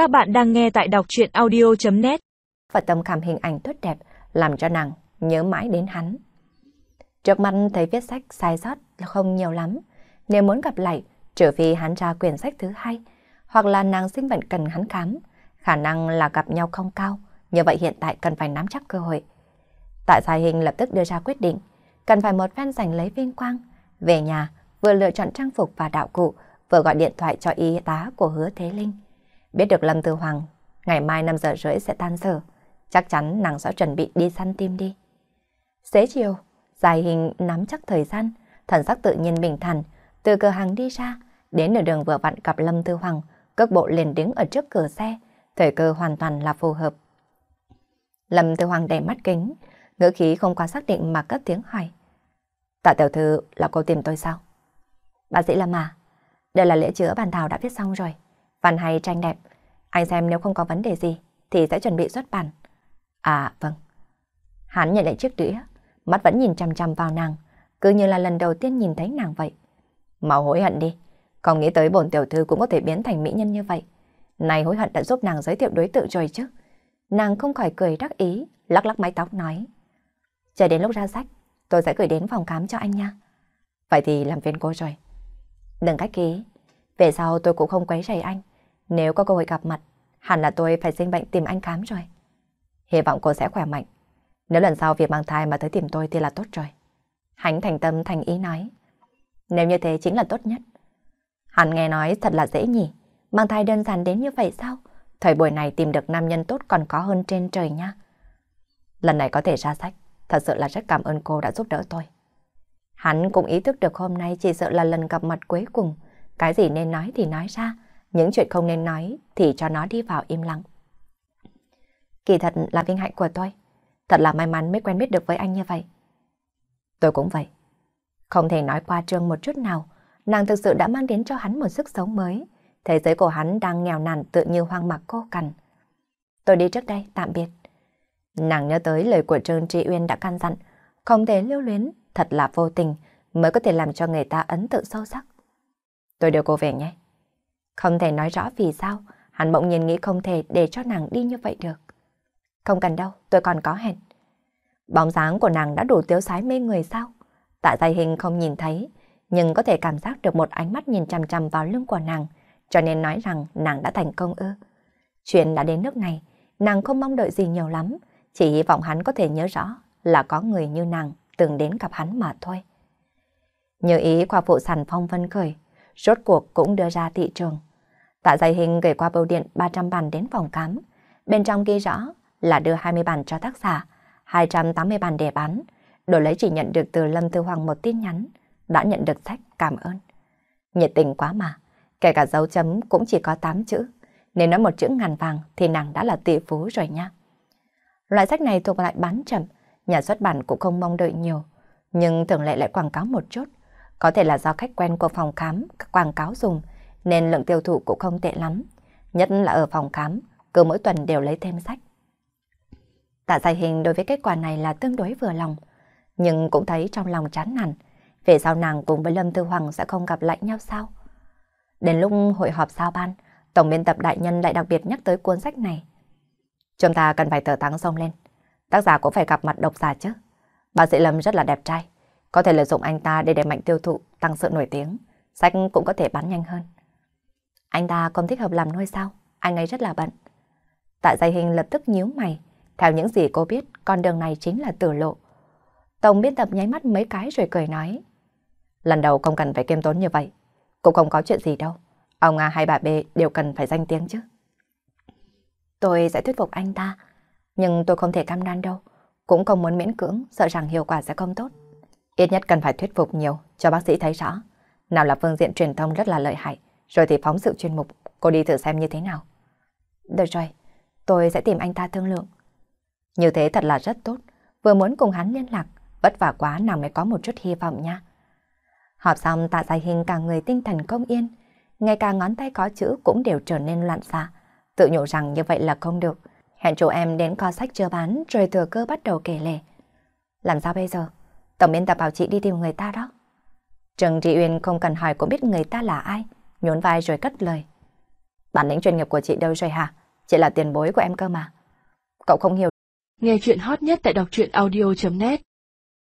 Các bạn đang nghe tại đọc chuyện audio.net Và tâm cảm hình ảnh tốt đẹp làm cho nàng nhớ mãi đến hắn. Trước mắt thấy viết sách sai sót là không nhiều lắm. Nếu muốn gặp lại, trừ phi hắn ra quyển sách thứ hai, hoặc là nàng sinh bệnh cần hắn khám, khả năng là gặp nhau không cao. Như vậy hiện tại cần phải nắm chắc cơ hội. Tại Sai Hình lập tức đưa ra quyết định, cần phải một phen giành lấy vinh quang. Về nhà, vừa lựa chọn trang phục và đạo cụ, vừa gọi điện thoại cho y tá của hứa Thế Linh. Biết được Lâm Tư Hoàng, ngày mai 5 giờ rưỡi sẽ tan sở, chắc chắn nàng sẽ chuẩn bị đi săn tim đi. Xế chiều, dài hình nắm chắc thời gian, thần sắc tự nhiên bình thản, từ cửa hàng đi ra, đến nửa đường vừa vặn gặp Lâm Tư Hoàng, cước bộ liền đứng ở trước cửa xe, thời cơ hoàn toàn là phù hợp. Lâm Tư Hoàng đè mắt kính, ngữ khí không quá xác định mà cất tiếng hỏi. Tạ tiểu thư là cô tìm tôi sao? Bác sĩ Lâm à, đây là lễ chữa bàn thảo đã viết xong rồi. Văn hay tranh đẹp. Anh xem nếu không có vấn đề gì thì sẽ chuẩn bị xuất bản. À vâng. Hắn nhận lại chiếc đĩa, mắt vẫn nhìn chăm chăm vào nàng, cứ như là lần đầu tiên nhìn thấy nàng vậy. Mau hối hận đi, không nghĩ tới bổn tiểu thư cũng có thể biến thành mỹ nhân như vậy. Này hối hận đã giúp nàng giới thiệu đối tượng rồi chứ. Nàng không khỏi cười đắc ý, lắc lắc mái tóc nói. Chờ đến lúc ra sách, tôi sẽ gửi đến phòng khám cho anh nha. Vậy thì làm phiền cô rồi. Đừng cách ký, về sau tôi cũng không quấy rầy anh. Nếu có cơ hội gặp mặt, hẳn là tôi phải sinh bệnh tìm anh khám rồi. Hy vọng cô sẽ khỏe mạnh. Nếu lần sau việc mang thai mà tới tìm tôi thì là tốt rồi. Hắn thành tâm thành ý nói. Nếu như thế chính là tốt nhất. Hắn nghe nói thật là dễ nhỉ. Mang thai đơn giản đến như vậy sao? Thời buổi này tìm được nam nhân tốt còn có hơn trên trời nha. Lần này có thể ra sách. Thật sự là rất cảm ơn cô đã giúp đỡ tôi. Hắn cũng ý thức được hôm nay chỉ sợ là lần gặp mặt cuối cùng. Cái gì nên nói thì nói ra. Những chuyện không nên nói thì cho nó đi vào im lặng. Kỳ thật là vinh hạnh của tôi. Thật là may mắn mới quen biết được với anh như vậy. Tôi cũng vậy. Không thể nói qua trương một chút nào. Nàng thực sự đã mang đến cho hắn một sức sống mới. Thế giới của hắn đang nghèo nàn tự như hoang mạc cô cằn. Tôi đi trước đây, tạm biệt. Nàng nhớ tới lời của Trương Tri Uyên đã căn dặn. Không thể lưu luyến, thật là vô tình mới có thể làm cho người ta ấn tượng sâu sắc. Tôi đưa cô về nhé. Không thể nói rõ vì sao, hắn bỗng nhiên nghĩ không thể để cho nàng đi như vậy được. Không cần đâu, tôi còn có hẹn. Bóng dáng của nàng đã đủ tiêu sái mê người sao? Tạ dài hình không nhìn thấy, nhưng có thể cảm giác được một ánh mắt nhìn chằm chằm vào lưng của nàng, cho nên nói rằng nàng đã thành công ư. Chuyện đã đến nước này, nàng không mong đợi gì nhiều lắm, chỉ hy vọng hắn có thể nhớ rõ là có người như nàng từng đến gặp hắn mà thôi. Nhớ ý qua vụ sản phong vân khởi, rốt cuộc cũng đưa ra thị trường. Tạ dày hình gửi qua bưu điện 300 bản đến phòng khám. Bên trong ghi rõ là đưa 20 bản cho tác giả, 280 bản để bán. Đổi lấy chỉ nhận được từ Lâm Tư Hoàng một tin nhắn, đã nhận được sách cảm ơn. Nhiệt tình quá mà, kể cả dấu chấm cũng chỉ có 8 chữ. Nếu nói một chữ ngàn vàng thì nàng đã là tỷ phú rồi nha. Loại sách này thuộc lại bán chậm, nhà xuất bản cũng không mong đợi nhiều. Nhưng thường lệ lại quảng cáo một chút. Có thể là do khách quen của phòng khám quảng cáo dùng, nên lượng tiêu thụ cũng không tệ lắm. Nhất là ở phòng khám, cứ mỗi tuần đều lấy thêm sách. Tạ giải hình đối với kết quả này là tương đối vừa lòng, nhưng cũng thấy trong lòng chán nản. Về sau nàng cùng với Lâm Tư Hoàng sẽ không gặp lại nhau sao? Đến lúc hội họp sao ban, Tổng biên tập đại nhân lại đặc biệt nhắc tới cuốn sách này. Chúng ta cần phải tờ thắng sông lên. Tác giả cũng phải gặp mặt độc giả chứ. Bác sĩ Lâm rất là đẹp trai. Có thể lợi dụng anh ta để đẩy mạnh tiêu thụ, tăng sự nổi tiếng. Sách cũng có thể bán nhanh hơn. Anh ta không thích hợp làm nuôi sao? Anh ấy rất là bận. Tạ dày hình lập tức nhíu mày. Theo những gì cô biết, con đường này chính là tử lộ. Tổng biên tập nháy mắt mấy cái rồi cười nói. Lần đầu không cần phải kiêm tốn như vậy. Cũng không có chuyện gì đâu. Ông A hay bà B đều cần phải danh tiếng chứ. Tôi sẽ thuyết phục anh ta. Nhưng tôi không thể cam đoan đâu. Cũng không muốn miễn cưỡng, sợ rằng hiệu quả sẽ không tốt. Ít nhất cần phải thuyết phục nhiều cho bác sĩ thấy rõ. Nào là phương diện truyền thông rất là lợi hại, rồi thì phóng sự chuyên mục, cô đi thử xem như thế nào. Được rồi, tôi sẽ tìm anh ta thương lượng. Như thế thật là rất tốt, vừa muốn cùng hắn liên lạc, vất vả quá nào mới có một chút hy vọng nha. Họp xong tạ giải hình cả người tinh thần công yên, ngay cả ngón tay có chữ cũng đều trở nên loạn xạ. Tự nhủ rằng như vậy là không được. Hẹn chỗ em đến kho sách chưa bán rồi thừa cơ bắt đầu kể lể. Làm sao bây giờ? Tổng biên tập bảo chị đi tìm người ta đó. Trần Trị Uyên không cần hỏi cũng biết người ta là ai, nhún vai rồi cất lời. Bản lĩnh chuyên nghiệp của chị đâu rồi hả? Chị là tiền bối của em cơ mà. Cậu không hiểu. Nghe chuyện hot nhất tại đọc truyện audio.net